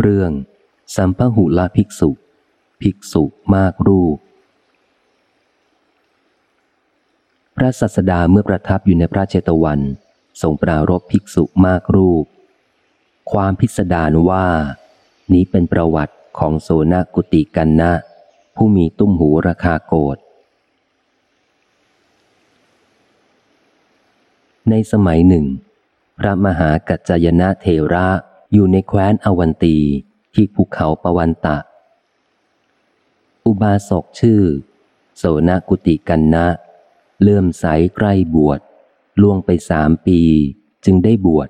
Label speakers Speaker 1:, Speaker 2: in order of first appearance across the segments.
Speaker 1: เรื่อง สัมพหุลาภิกษุ ภิกษุมากรูป พระสัสดาเมื่อประทับอยู่ในพระเจตวันทรงปรารบภิกษุมากรูป ความพิสดารว่า นี้เป็นประวัติของโสนกุติกันนะ ผู้มีตุ้มหูราคาโกดในสมัยหนึ่ง พระมหากัจจยนะเทระ อยู่ในแคว้นอวันตีที่ภูเขาปวันตะ อุบาสกชื่อ โสนกุติกันนะ เลื่อมใสใกล้บวชล่วงไปสามปีจึงได้บวช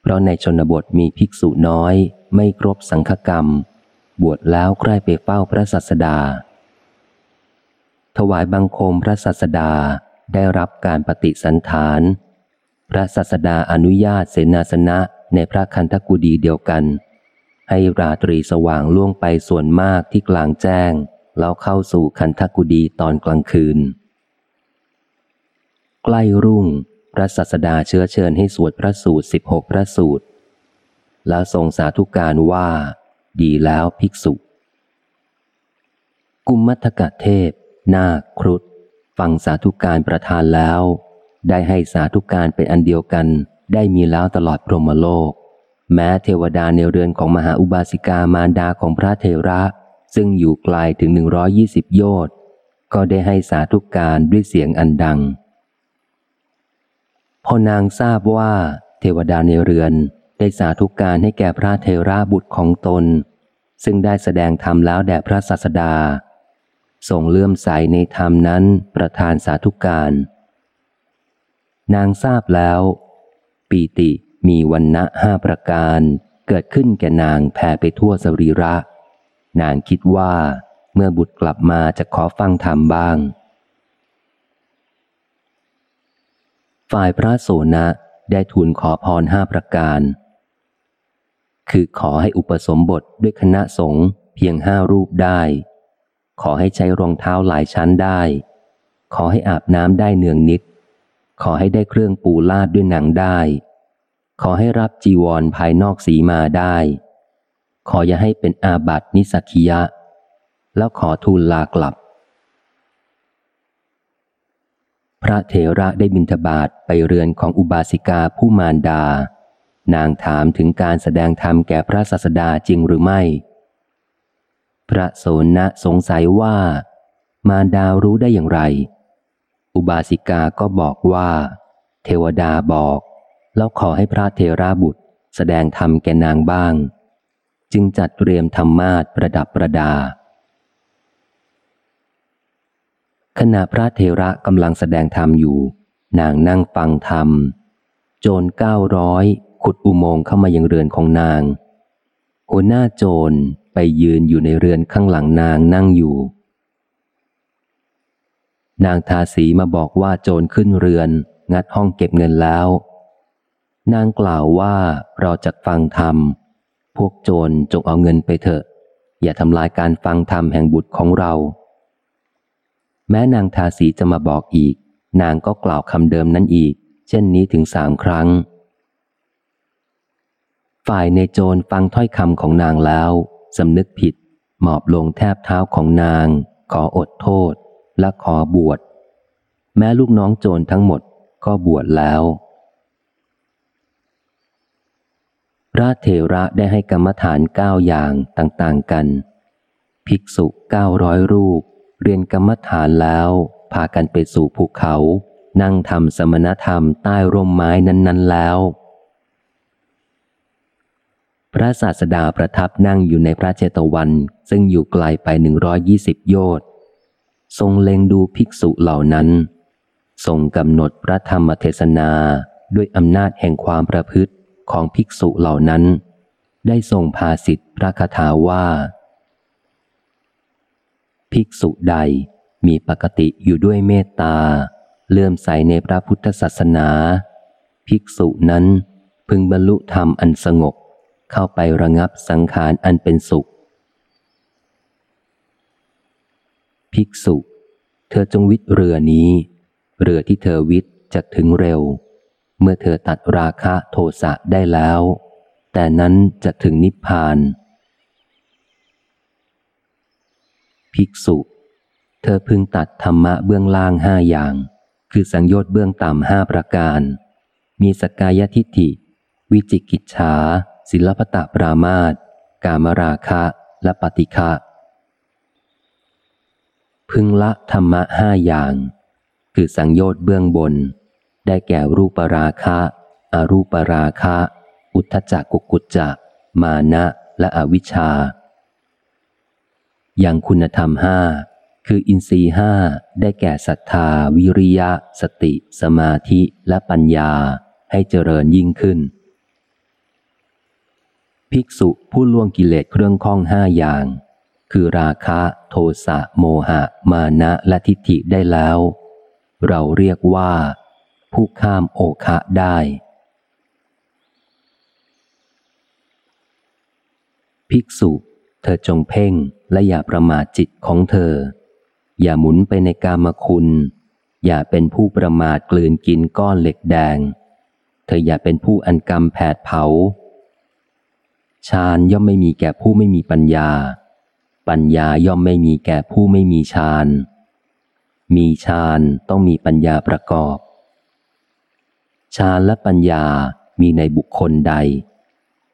Speaker 1: เพราะในชนบทมีภิกษุน้อย ไม่ครบสังฆกรรม บวชแล้วใกล้ไปเฝ้าพระสัสดา ถวายบังคมพระสัสดาได้รับการปฏิสันฐาน พระสัสดาอนุญาตเสนาสนะ ในพระคันธกุดีเดียวกัน ให้ราตรีสว่างล่วงไปส่วนมากที่กลางแจ้ง แล้วเข้าสู่คันธกุดีตอนกลางคืน ใกล้รุ่ง พระสัสดาเชื้อเชิญให้สวดพระสูตรสิบหกพระสูตร แล้วทรงสาธุการว่า ดีแล้วภิกษุ กุมมัทกะเทพ นาคครุฑฟังสาธุการประทานแล้ว ได้ให้สาธุการเป็นอันเดียวกัน ได้มีแล้วตลอดพรหมโลก แม้เทวดาในเรือนของมหาอุบาสิกามารดาของพระเทระ ซึ่งอยู่ไกลถึงหนึ่งร้อยี่สิบโยชน์ก็ได้ให้สาธุการด้วยเสียงอันดัง พอนางทราบว่า เทวดาในเรือนได้สาธุการให้แก่พระเทระบุตรของตน ซึ่งได้แสดงธรรมแล้วแด่พระศาสดาทรงเลื่อมใสในธรรมนั้นประทานสาธุการ นางทราบแล้ว ปีติมีวันณะห้าประการ เกิดขึ้นแก่นางแผ่ไปทั่วสรีระ นางคิดว่าเมื่อบุตรกลับมาจะขอฟังธรรมบ้าง ฝ่ายพระโสนะได้ทูลขอพรห้าประการ คือขอให้อุปสมบทด้วยคณะสงฆ์เพียงห้ารูปได้ ขอให้ใช้รองเท้าหลายชั้นได้ ขอให้อาบน้ำได้เนืองนิด ขอให้ได้เครื่องปูลาดด้วยหนังได้ ขอให้รับจีวรภายนอกสีมาได้ ขออย่าให้เป็นอาบัตินิสักิยะ แล้วขอทูลลากลับ พระเถระได้บินทบาทไปเรือนของอุบาสิกาผู้มารดา นางถามถึงการแสดงธรรมแก่พระศาสดาจริงหรือไม่ พระโสนะสงสัยว่า มารดารู้ได้อย่างไร อุบาสิกาก็บอกว่า เทวดาบอก แล้วขอให้พระเทราบุตร แสดงธรรมแก่นางบ้าง จึงจัดเตรียมธรรมาตประดับประดา ขณะพระเทระกำลังแสดงธรรมอยู่ นางนั่งฟังธรรม โจรเก้าร้อยขุดอุโมงค์เข้ามายังเรือนของนางหัวหน้าโจรไปยืนอยู่ในเรือนข้างหลังนางนั่งอยู่ นางทาสีมาบอกว่าโจรขึ้นเรือน งัดห้องเก็บเงินแล้ว นางกล่าวว่าเราจะฟังธรรม พวกโจรจงเอาเงินไปเถอะ อย่าทำลายการฟังธรรมแห่งบุตรของเรา แม้นางทาสีจะมาบอกอีก นางก็กล่าวคำเดิมนั้นอีก เช่นนี้ถึงสามครั้ง ฝ่ายในโจรฟังถ้อยคำของนางแล้วสำนึกผิด หมอบลงแทบเท้าของนาง ขออดโทษ และขอบวช แม้ลูกน้องโจรทั้งหมดก็บวชแล้ว พระเถระได้ให้กรรมฐานเก้าอย่างต่างๆกัน ภิกษุเก้าร้อยรูป เรียนกรรมฐานแล้ว พากันไปสู่ภูเขา นั่งทำสมณธรรมใต้ร่มไม้นั้น ๆแล้ว พระศาสดาประทับนั่งอยู่ในพระเจตวัน ซึ่งอยู่ไกลไปหนึ่งร้อยี่สิบโยชน์ ทรงเล็งดูภิกษุเหล่านั้น ทรงกำหนดพระธรรมเทศนาด้วยอำนาจแห่งความประพฤติของภิกษุเหล่านั้น ได้ทรงพาสิทธิพระคาถาว่า ภิกษุใดมีปกติอยู่ด้วยเมตตา เลื่อมใสในพระพุทธศาสนา ภิกษุนั้นพึงบรรลุธรรมอันสงบ เข้าไประงับสังขารอันเป็นสุข ภิกษุ เธอจงวิทเรือนี้ เรือที่เธอวิทจะถึงเร็ว เมื่อเธอตัดราคะโทสะได้แล้ว แต่นั้นจะถึงนิพพาน ภิกษุ เธอพึงตัดธรรมะเบื้องล่างห้าอย่าง คือสังโยชน์เบื้องต่ำห้าประการ มีสกายทิฏฐิ วิจิกิจฉาศิลปตะปรามาตกามราคะและปฏิฆะ พึงละธรรมะห้าอย่าง คือสังโยชน์เบื้องบน ได้แก่รูปราคะอารูปราคะ อุทธจักกุกุจจะมานะและอวิชชา อย่างคุณธรรมห้าคืออินทรีห้าได้แก่ศรัทธา วิริยะ สติ สมาธิและปัญญาให้เจริญยิ่งขึ้น ภิกษุผู้ล่วงกิเลสเครื่องข้องห้าอย่าง คือราคะ โทสะโมหะ มานะและทิฏฐิได้แล้ว เราเรียกว่า ผู้ข้ามโอคะได้ ภิกษุ เธอจงเพ่งและอย่าประมาทจิตของเธอ อย่าหมุนไปในกามคุณ อย่าเป็นผู้ประมาทกลืนกินก้อนเหล็กแดง เธออย่าเป็นผู้อันกรรมแผดเผาฌานย่อมไม่มีแก่ผู้ไม่มีปัญญา ปัญญาย่อมไม่มีแก่ผู้ไม่มีฌาน มีฌานต้องมีปัญญาประกอบ ฌานและปัญญามีในบุคคลใด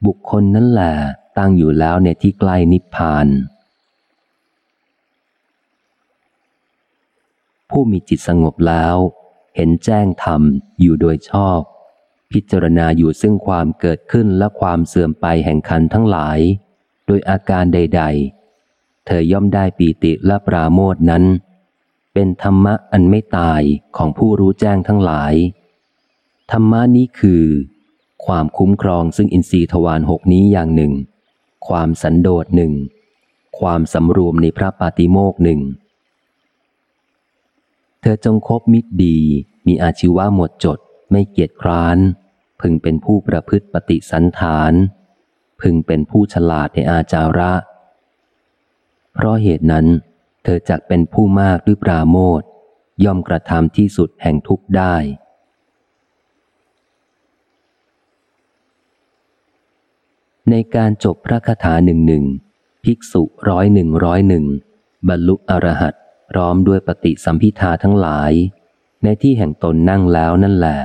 Speaker 1: บุคคลนั่นแหละตั้งอยู่แล้วในที่ใกล้นิพพาน ผู้มีจิตสงบแล้ว เห็นแจ้งธรรมอยู่โดยชอบ พิจารณาอยู่ซึ่งความเกิดขึ้นและความเสื่อมไปแห่งขันทั้งหลาย โดยอาการใด ๆ เธอย่อมได้ปีติและปราโมทนั้น เป็นธรรมะอันไม่ตายของผู้รู้แจ้งทั้งหลาย ธรรมะนี้คือ ความคุ้มครองซึ่งอินทรีย์ทวารหกนี้อย่างหนึ่ง ความสันโดษหนึ่ง ความสำรวมในพระปาติโมกหนึ่ง เธอจงคบมิตรดี มีอาชีวะหมดจด ไม่เกียจคร้าน พึงเป็นผู้ประพฤติปฏิสันฐาน พึงเป็นผู้ฉลาดในอาจาระ เพราะเหตุนั้น เธอจักเป็นผู้มากด้วยปราโมทย่อมกระทำที่สุดแห่งทุกได้ ในการจบพระคาถาหนึ่งหนึ่งภิกษุร้อยหนึ่งร้อยหนึ่งบรรลุอรหัตพร้อมด้วยปฏิสัมพิทาทั้งหลาย ในที่แห่งตนนั่งแล้วนั่นแหละ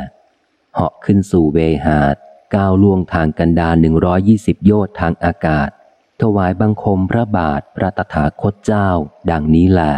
Speaker 1: เหาะขึ้นสู่เวหาดก้าวล่วงทางกันดารหนึ่งร้อยี่สิบโยชน์ทางอากาศ ถวายบังคมพระบาทพระตถาคตเจ้า ดังนี้แหละ